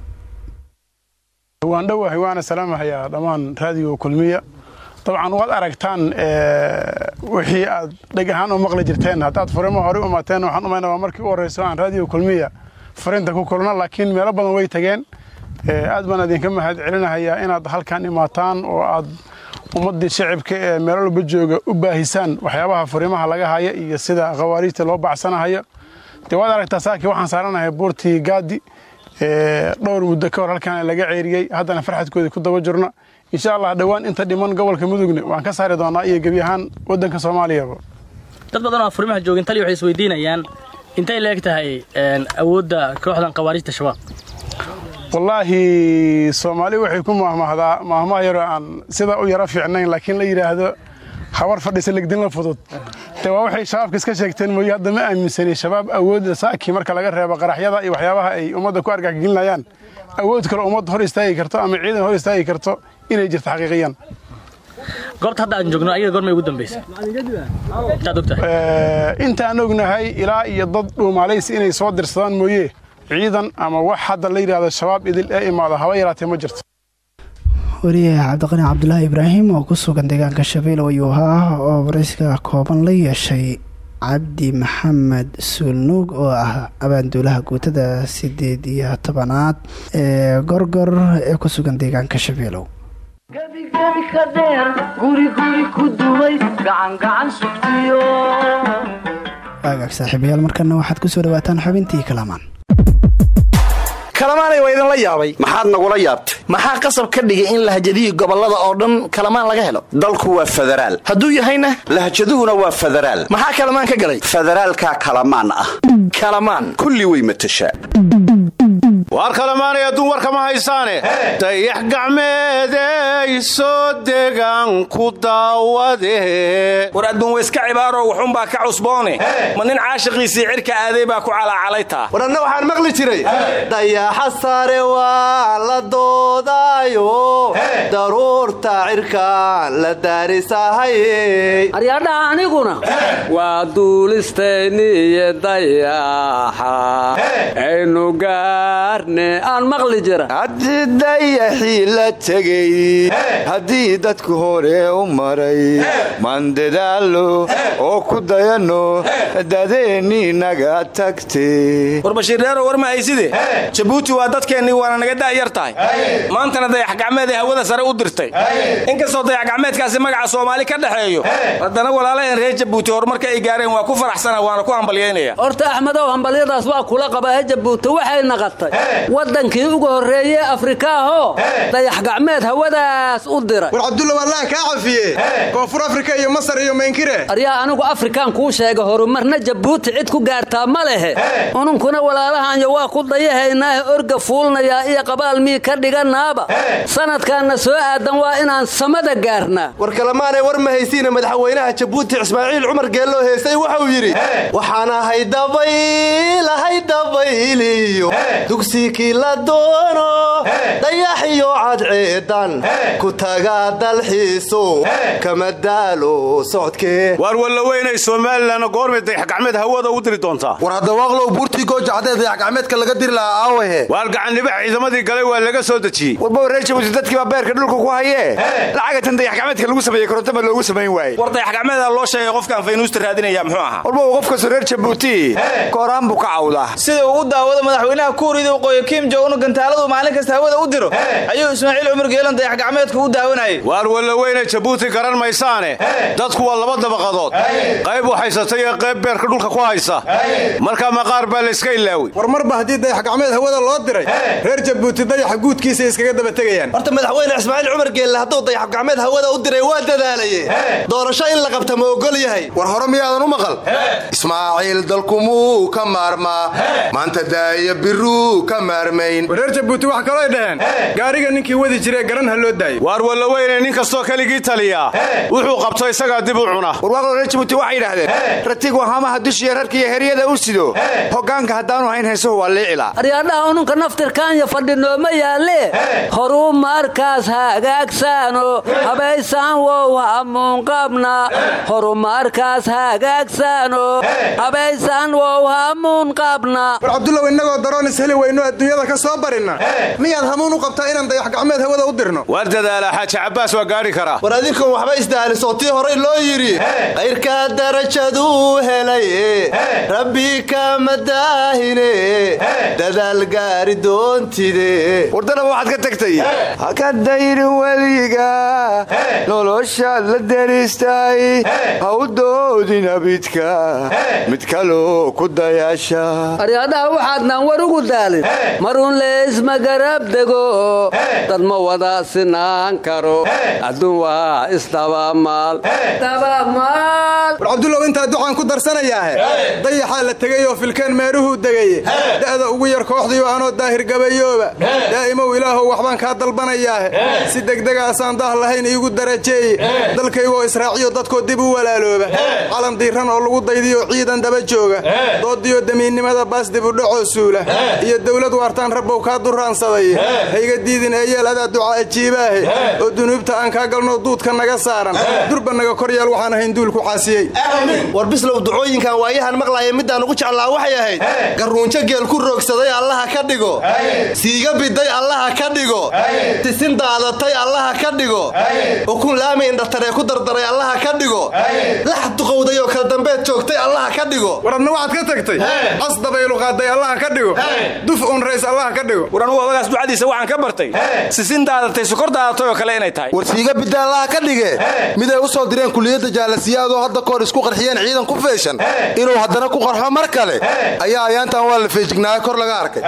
Waan dhowahay waana salaamahayaa dhammaan raadiyo kulmiya dabcan waad aragtaan wixii aad dheg ahaan u maqli jirteen. Haddaad furimo hore u imaateen waxaan umayna waa markii u horreyso aan raadiyo kulmiya fariinta ku kulno laakiin meelo badan way tageen. Aad baan idinka mahad celinahayaa inaad halkan imaataan oo aad ummaddii shacibka ee meelo walba jooga u baahisaan waxyaabaha furimaha laga haya iyo sida khawaariijta loo bacsanahayo. Dee waad aragtaa saakii waxaan saaranahay buurtii gaadi dhowr muddo ka hor halkaan laga ceeriyey. Haddana farxadkoodii ku daba jirno insha allah dhowaan inta dhiman gobolka mudugna waan ka saari doonaa iyo gebi ahaan waddanka soomaaliyaba dad badan oo furimaha joogin tali waxay isweydiinayaan intay la eg tahay awoodda kooxdan khawaariijta shabaab? Wallaahi soomaali waxay ku maahmaahdaa maahmaha yaroo aan sida u yaro fiicnayn laakiin la yidhaahdo habar fadhisa legdinla fudud. De waa waxay shabaabka iska sheegteen mooye hadda ma aaminsani shabaab awoodda saakii marka laga reebo qaraxyada iyo waxyaabaha ay ummadda ku argagagelinayaan awood kale ummadda hor istaagi karto ama ciidan hor istaagi karto inay jirto xaqiiqiyan goobta hadda aan joogno ayaga goormay ugu dambaysa intaad ogtahay? Intaan ognahay ilaa iyo dad dhuumaalaysi inay soo dirsadaan mooye ciidan ama wax hadda la yidhahdo shabaab idil ee imaado haba yaraatee ma jirto. Wariyaha cabdiqani cabdulaahi ibraahim oo ku sugan deegaanka shabeelow ayuu ahaa oo warayska kooban la yeeshay cabdi maxamed suulnuug oo ah abaanduulaha guutada sideed iyo tobanaad ee gorgor ee ku sugan deegaanka shabeelow gebigebi ka dheer guriguri ku duway gacangacan sugtiyo. Waagaag saaxiibayaal markana waxaad ku soo dhawaataan xubintii kalamaan. Kalamaanay waa idinla yaabay. Maxaad nagula yaabtay? Maxaa qasab ka dhigay in lahjadihii gobollada oo dhan kalamaan laga helo? Dalku waa federaal hadduu yahayna? Lahjaduhuna waa federaal maxaa kalamaan ka galay? Federaalkaa kalamaan ah. Kalamaan. Kulli way matashaa waar kalamaanay adduun warkama haysaane dayax gacmeeday soo degaan ku daawade. War adduun wayska cibaaro wuxuunbaa ka cusboone. Ma nin caashiqiisii cirka aaday baa ku calaacalaytaa war anna waxaan maqli jiray. Dayaxa sare waa la doodaayo. Daruurta cirkaan la daarisahaye aryadhaha aniguna waa duulistayniyo dayaxa aynu gaarne aan maqli jira haddii dayaxii la tegey haddii dadku hore u maray maan dadaalo oo ku dayanno dadeennii naga tagtay. War ma hayside jabuuti waa dadkeennii waana naga da'yar tahay. Maantana dayax gacmeeday hawada sare u dirtay. Inkastoo dayax gacmeedkaasi magaca soomaali ka dhexeeyo haddana walaalaheen reer jabuuti horumarka ay gaareen waa ku faraxsana waana ku hambalyaynaya horta axmedow hambalyadaas waa kula qabaa jabuuti? Waxay naqatay waddankii ugu horreeye afrikaahoo dayax gacmeed hawadaas u diray. War cabdulla wallaah kaa cafiye koonfur afrika iyo masar iyo maynkire aryaa anigu afrikaan kuu sheega horumarna jabuuti cid ku gaartaa ma lehe. Ununkuna walaalahaanya waa ku dayahaynaahe orga fuulnayaa iyo qabaalmii ka dhiganaaba sanadkaanna soo aadan waa inaan samada gaarnaa. War kalamaanay war ma haysiina madaxweynaha jabuuti ismaaciil cumar geelloo heesay wuxuu yidhi waxaan ahay dabayl ahay dabayliyo dugsikii la doono. Dayaxiyo cadceedan ku tagaa dalxiiso kama daalo socodkee waar wallaweynay somalilan goormay dayax gacmeed hawada u diri doontaa war haddawaaqlow buurtii goojacdee dayax gacmeedka laga diri lahaa aawahe. Waar gacanniba ciidamadii galay waa laga soo dejiyey warba reer jabuuti dadkii baa beerka dhulka ku hayee. Lacagatan dayax gacmeedka lagu sameeyey korontama loogu samayn waaye. War dayax gacmeeda loo sheegay qofkaan faynuusta raadinaya muxuu ahaa? Warba uu qofkasu reer jabuuti kooraan buu ka cawdaa sida uu u daawado madaxweynaha kuuriyada waqooyi kim jong-un gantaaladu maalin kasta hawada u diro. Ayuu ismaaciil cumar geelan dayax gacmeedka u daawanayay. Waar wallaweyne jabuuti garan maysaane? Dadku waa laba dabaqadood. Qayb waxaysatay ee qayb beerka dhulka ku haysa. Markaa maqaar baa layska ilaawey war marba haddii dayax gacmeed hawada loo diray reer jabuuti dayaxa guudkiisa iskaga daba tegayaan horta madaxweyne ismaaciil cumar geelle hadduu dayax gacmeed hawada u diray waa dadaalaye doorasho in la qabta ma ogol yahay. War hore miyaadan u maqal? Ismaaciil dalkumuu ka maarmaa. Maanta daaya biruu ka maarmayn. Reer jabuuti wax kalooy dhaheen. Gaariga ninkii wadi jiree garan ha loo daayo. Waar wallaweyne nin kastoo keligii taliyaa wuxuu qabto isagaa dib u cuna. Warwaaqlo reer jabuuti waxay yidhaahdeen. Ratigu hamaha dushiya rarkiiyo heryada u sido. Hoggaanka haddaanu hayn heesuhu waa liicila aryaadhaha ununka naftirkaanya fadhinooma yaalle horuu markaas hagaagsaano. Habaysaan wow hamuunqabna horumarkaas hagaagsaano. Habaysaan wow hamuunqabna war cabdullow innagoo daroonis heli weyno adduunyada ka soo barinna. Miyaad hamuun u qabtaa inaan dayax gacmeed hawada u dirno? Waar dadaala xaaji cabbaas waa gaadhi karaa. War adinkuun waxba isdaalisoo tii horey loo yidhi. Qayrkaa darajaduu helay. Rabbi kama daahine. Dadaal gaari doontide. Wardana waxaad ka tagtay. Haka dayri weliga. Noloshaad la deristay ha u mid kaloo ku dayaasha aryaadhaha waxaadnaan war ugu daalin marun leysma garab dego dad ma wada sinaan karo adduun waa isdabamaal dabamaal war cabdullow intaa ducaan ku darsanayaahe dayaxaa la tegey oo filkeen meeruhuu degay da'da ugu yar kooxdiiyo anoo daahir gabayooba daa'imow ilaahow waxbaan kaa dalbanayaahe si degdegaasaan daah lahayn iigu darajeeye dalkaygoo israaciyo dadkoo dib u walaalooba calan diiran oo lagu daydiyo ciidan daba jooga doodiyo damiinnimada baas dib udhacoo suula iyo dawlad waartaan rabbow kaa duraansaday hayga diidin eeyeel adaa duca ajiibaahe oo dunuubta aan kaa galno duudka naga saaran. Durba naga koryeel waxaan ahayn duulku caasiyey. War bislow ducooyinkan waayahan maqlaaya midaan ugu jeclaa waxay ahayd. Garruunjo geel ku roogsaday allaha ka dhigo. Siiga biday allaha ka dhigo. Tisin daadatay allaha ka dhigo. Ukun laami indhataree ku dardaray allaha ka dhigo. Lax duqowday oo kala dambeed joogtay allaha ka dhigo. War adna waxaad ka tagtay? Cas dabaylu qaaday allaha ka dhigo duf un rays allaha ka dhigo. War anugu odagaas ducadiisa waxaan ka bartay. Sisin daadatay sokor daadatay oo kale inay tahay. War siiga bidda allaha ka dhige. Miday u soo direen kuliyadda jaalasiyaadoo hadda kahor isku qarxiyeen ciidan ku feeshan. Inuu haddana ku qarxo mar kale. Ayaa ayaantan waa la feejignaayo kor laga arkay.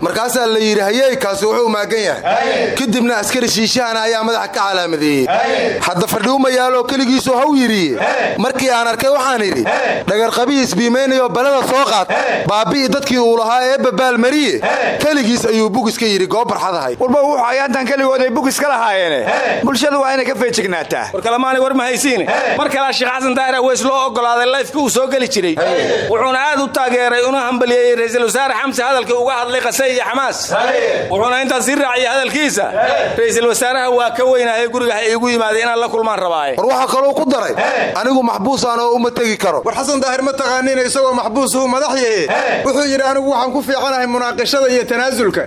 Markaasaa la yidhi hayey kaasi wuxuu maagan yahay. Kadibna askari shiishahana ayaa madaxa ka calaamadeeyey hadda fadhiuma yaaloo keligiisu haw yidhiye markii aan arkay waxaan idhi dhagarqabii isbiimaynayo balada soo qaad. Baabi'i dadkii uu lahaa ee babaalmariye keligiis ayuu bugiska yidhi goob barxadahay warba wuxuu ayaantan keligood ay bugis ka lahaayeene bulshadu waa inay ka feejignaataa. War kalemaani war ma haysiine mar kalea sheekh xasan daahir aweys loo ogolaaday layfkii uu soo geli jiray. Wuxuuna aad u taageeray una hambalyeeyey ra'iisul wasaare xamse hadalkii uga hadlay qase iyo xamaas. Wuxuuna intaas sii raaciyay hadalkiisa. Ra'iisul wasaaraha waa ka weynaahay guriga ha iigu yimaaday inaan la kulmaan rabaaye. War waxaa kaloo ku daray anigu maxbuusaan oo uma tegi karo. War xasan daahir ma taqaaniin isagoo maxbuusuu madax yahe wuxuu yidhi anigu waxaan ku fiicanahay munaaqishada iyo tanaasulka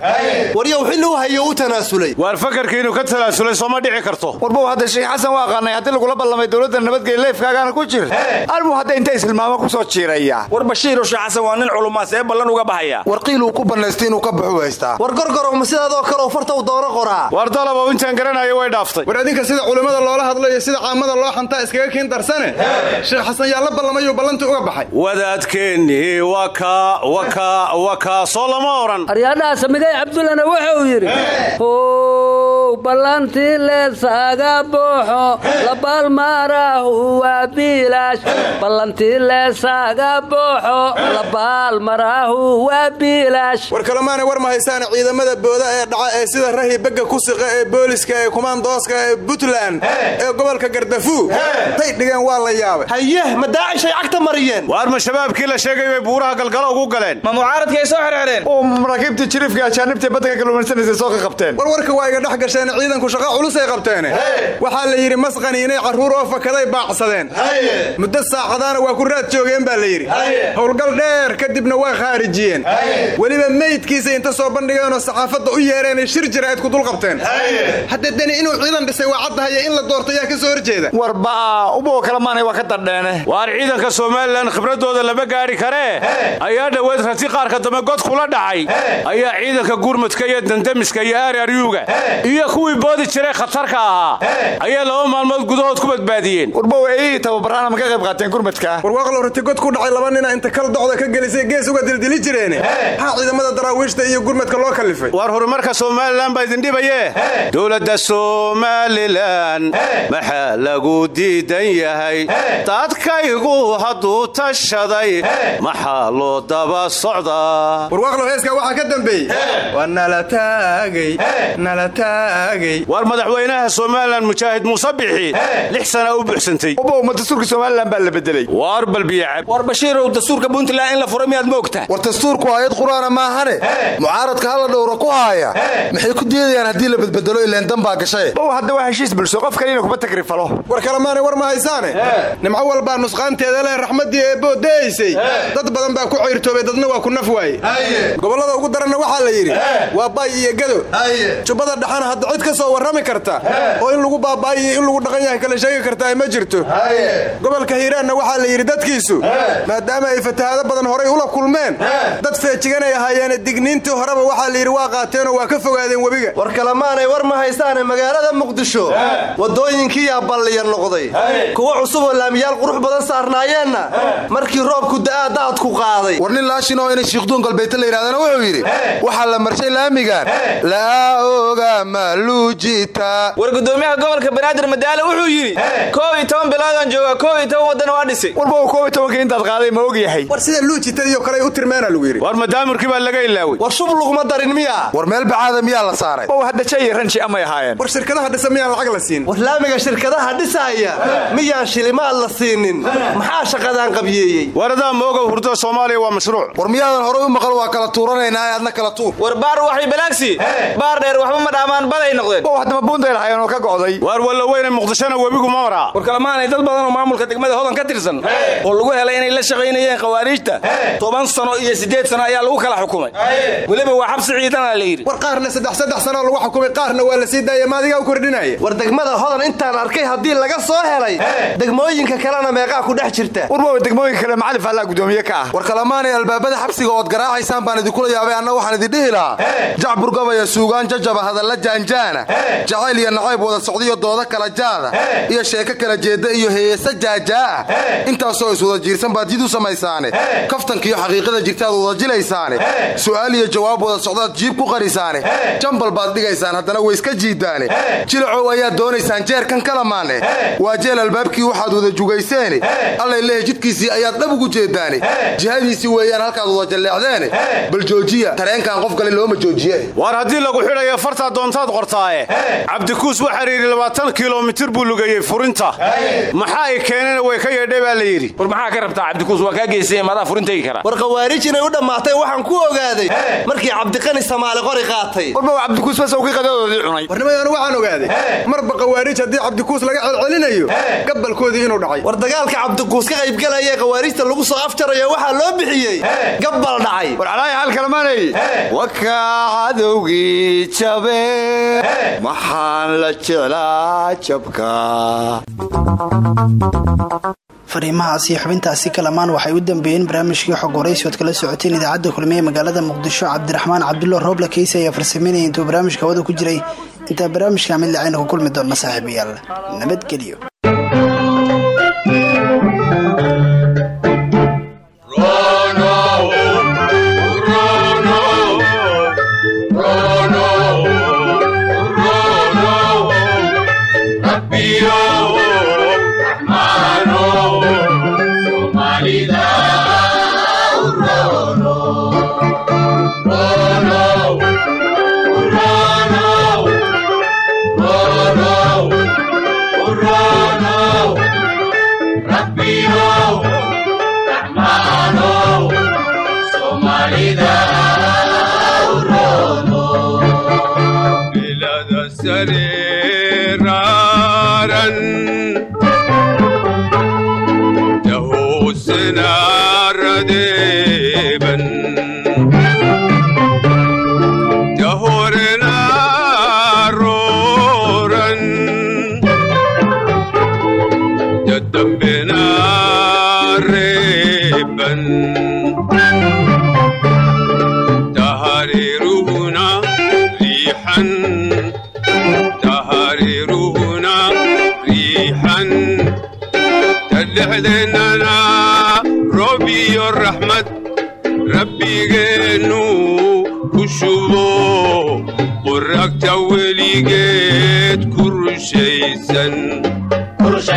waryow xilligu hayo u tanaasulay waar fakarkii inuu ka tanaasulay sooma dhici karto. Warbow hadda sheekh xasan waa aqaanay haddii lagula ballamay dowladda nabadgelya leefkaagaana ku jir almu hadda inta isilmaamo ku soo jiiraya war bashiiru sheekh xasan waa nin culumaas ee ballan uga baxaya. War qiil uu ku bannaystay inuu ka baxu haystaa war gorgorow ma sidaadoo kale u farta u doono qoraa? Waar dalabow intaan garanayo way dhaaftay. War adinka sida culimmada loola hadlayo sida caamada loo xantaa iskaga kiin darsane? Sheekh xasan yaa la ballamayuu ballantii uga baxay? Wadaadkeennii waka waka waka soo lama odhan aryaadhaha samigay cabdullana wuxuu yidhi how ballantii leesaaga booxo labaalmaarahu waa biilaash ballantii leesaaga booxo labaalmaraahu waa biilaash war kalemaana war ma haysaana ciidamada booda ee dhaca ee sida rahi begga ku siqa ee booliska ee kumaandooska ee puntland ee gobolka gardafuu tay dhigeen waa la yaabay. Hayeh ma daacishay cagta mariyeen? Waar ma shabaabkii la sheegay bay buuraha galgalo ugu galeen? Ma mucaaradkay soo xerxereen oo maraakiibtii jiriifka ajaanibtae badda ka soo ka qabteen war warka waa iga dhex gasheen ciidanku shaqa culusay qabteene waxaa la yidhi masqani inay carruur oo fakaday baacsadeen. Muddo saacadaana waa ku raad joogeen baa la yidhi. Howlgal dheer kadibna waa khaarijiyeen. Weliba meydkiisa inta soo bandhigeenoo saxaafadda u yeereenay shir jiraa'id ku dul qabteen. Hadda deni inuu ciidan dhisay waa caddahaya in la doorto yaa ka soo horjeeda. Warba ubow kalemaanay waa ka dardheene waar ciidanka somalilan khibradooda lama gaadhi karee ayaa dhoweed rati qaarka dambe god kula dhacay ayaa ciidanka gurmudka iyo dandamiska iyo aararyuga iyo kuwii boodi jiray khatarka ahaa ayaa laba maalmood gudahood ku badbaadiyeen. Warbow eeyii tababaraana ma ka qayb qaateen gurmudka warwaaqlow rati god ku dhacay laba nina inta kal docda ka gelisay gees uga dildili jireene. Maxaa ciidamada daraawiishta iyo gurmudka loo kallifay waar horumarka somalilan baa idin dhibaye. Dowladda somalilan maxaa lagu diidan yahay. Dadkaygu hadduu tashaday maxaa loo daba socdaa waxaa ka dambeeyey? Waa nala taagay nala taagay. Waar madaxweynaha somalilan mujaahid muuse bixi. Lix sana u buuxsantay. Ma dastuurka somalilan baa la bedelay? Waar balbiyacab war bashiirow dastuurka puntland in la furay miyaad moogta? War dastuurku aayad qur'aana maahane? Mucaaradka hala dhowra ku haaya? Maxay ku diidayaan haddii la badbedelo ileen dan baa gashae bow hadda waa heshiis bulsho. Qof kalina kuma tagrifalo war kalemaana war ma haysaane? Nimco walbaa nusqaanteeda leh raxmaddii eebboo da'aysay dad badan baa ku cayrtoobay dadna waa ku naf waaye gobollada ugu daranna waxaa la yidhi waa bay iyo gado. Jubbada dhexana hadda cid ka soo warrami karta oo in lagu baaba'ayiyo in lagu dhaqan yahay kala sheegi kartaa ma jirto. Gobolka hiiraanna waxaa la yidhi dadkiisu maadaama ay fatahaado badan horay ula kulmeen dad feejiganay ahaayeene digniintii horeba waxaa la yidhi waa qaateenoo waa ka fogaadeen webiga. War kalemaanay war ma haysaane magaalada muqdisho waddooyinkiiyaa balliyar noqday. Kuwo cusub oo laamiyaal qurux badan saarnaayeenna markii roobku da'aa daadku qaaday. War nin laashinoo inay shiikhduun galbeedta la yidhahdana wuxuu yidhi waxaa la marshay laamigan laa oga maluujita war gudoomiyaha gobolka banaadir madaale wuxuu yidhi koob iyo toban biloodaan joogaa koob iyo toban waa dhisay. Warba koob iyo tobanka intaad qaaday ma og yahay war sida luujitadiyo kale u tirmeena lagu yidhi. War madaamirkii baa laga ilaaway. War shub laguma darin miya. War meel bacaada miyaa la saaray. Ow hadhaja iyo ranji amay ahaayeen. War shirkadaha dhisa miyaan lacag la siin. War laamiga shirkadaha dhisaaya miyaan shilimaad la siinin. Maxaa shaqadaan qabyeeyey? Waradaa mooga hurda soomaaliya waa mashruuc. War miyaadan horay u maqal waa kala tuuranaynaa ee adna kala tuur. War baar waxay balaagsi baar dheer waxba ma dhaamaan baday noqdeen. Haddaba buunday lahaayeen oo ka go'day. Waar walla weyne muqdishona webigu ma maraa war kalemaanay dad badan oo maamulka degmada hodan ka tirsan. Oo lagu helay inay la shaqaynayeen khawaariijta. Toban sano iyo siddeed sano ayaa lagu kala xukumay. Weliba waa xabsi ciidana la yidhi. War qaarna saddex saddex sanoo lagu xukumay qaarna waa la sii daaya maadigaa u kordhinaya war degmada hodan intaan arkay haddii laga soo helay degmooyinka kalena meeqaa ku dhex jirta. Warba degmooyinka kale macalif allaa gudoomiye ka ah. War kalamaanay albaabada xabsiga ood garaacaysaan baan idinkula yaabay anna waxaan idin dhihi lahaa jacbur gabaya suugaan jajaba hadalla jaanjaana jacayl iyo nacayb wada socdiyo dooda kala jaada iyo sheeko kala jeedda iyo heesa jaajaa'a intaasoo iswada jiirsan baad jid u samaysaane kaftankiiyo xaqiiqada jirtaad wada jilaysaane. Su'aal iyo jawaab wada socdaad jiib ku qarisaane. Jambal baad dhigaysaan haddana wayska jiiddaane. Jilacow ayaad doonaysaan jeerkan kalamaane waa jeel albaabkii waxaad wada jugayseene. Allay lehe jidkiisii ayaad dhab ugu jeeddaane. Jihadiisii weeyaan halkaad wada jalleecdeene joojiya. Tareenkan qof kale looma joojiye. Waar haddii lagu xidhayo fartaa doontaad qortaaye. Cabdikuus waxaa yidhi labaatan kilomitir buu lugeeyey furinta. Maxaa ay keeneen way ka yeedhay baa la yidhi. War maxaa ka rabtaa cabdikuus waa kaa geysay madaa furintaygi kara war khawaarij inay u dhammaatay waxaan ku ogaaday markii cabdiqani samaali qori qaatay. Warba cabdikuus basawkii qadadoodii cunay. Warnimayanu waxaan ogaaday. Marba khawaarij haddii cabdikuus laga celcelinayo gabalkoodii inuu dhacay. War dagaalka cabdikuus ka qaybgalaya khawaarijta lagu soo afjarayo waxaa loo bixiyey gabbal dhacay kalmanay wakaa cadowgii jabe maxaan la jeclaa jabka fariimahaas iyo xubintaasi kalamaan waxay u dambeeyeen barnaamijkii xog waraysi ood kala socoteen idaacadda kulmiye magaalada muqdisho cabdiraxmaan cabdulla rooble keysi ayaa farsameynaya intuu barnaamijka hawada ku jiray intaa barnaamijka mid lacayna ku kulmi doonna saaxiibayaal nabadgelyo rabbigeenu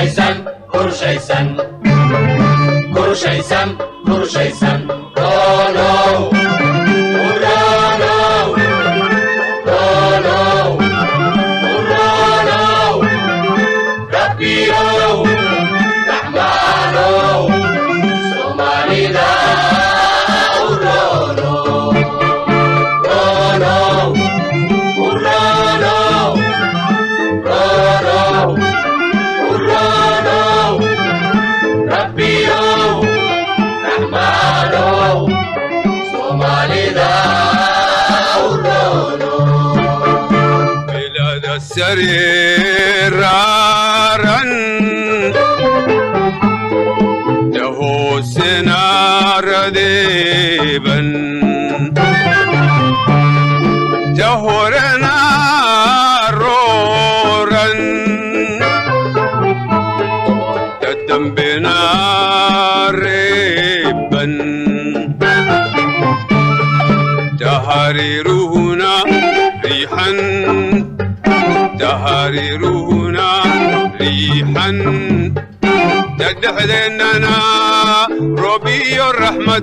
bilada sareeraran dahoosena radeeban weeraaran dahoosinaaradeeban dahorenarooran dadambenaareban dahariru تهاريرهنا ريحا تدحدننا ربي الرحمة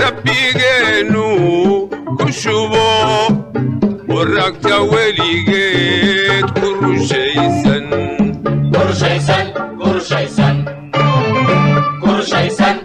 ربي جنو كشبو ورقت وليجيت كرشيسن Kurshaysan, Kurshaysan,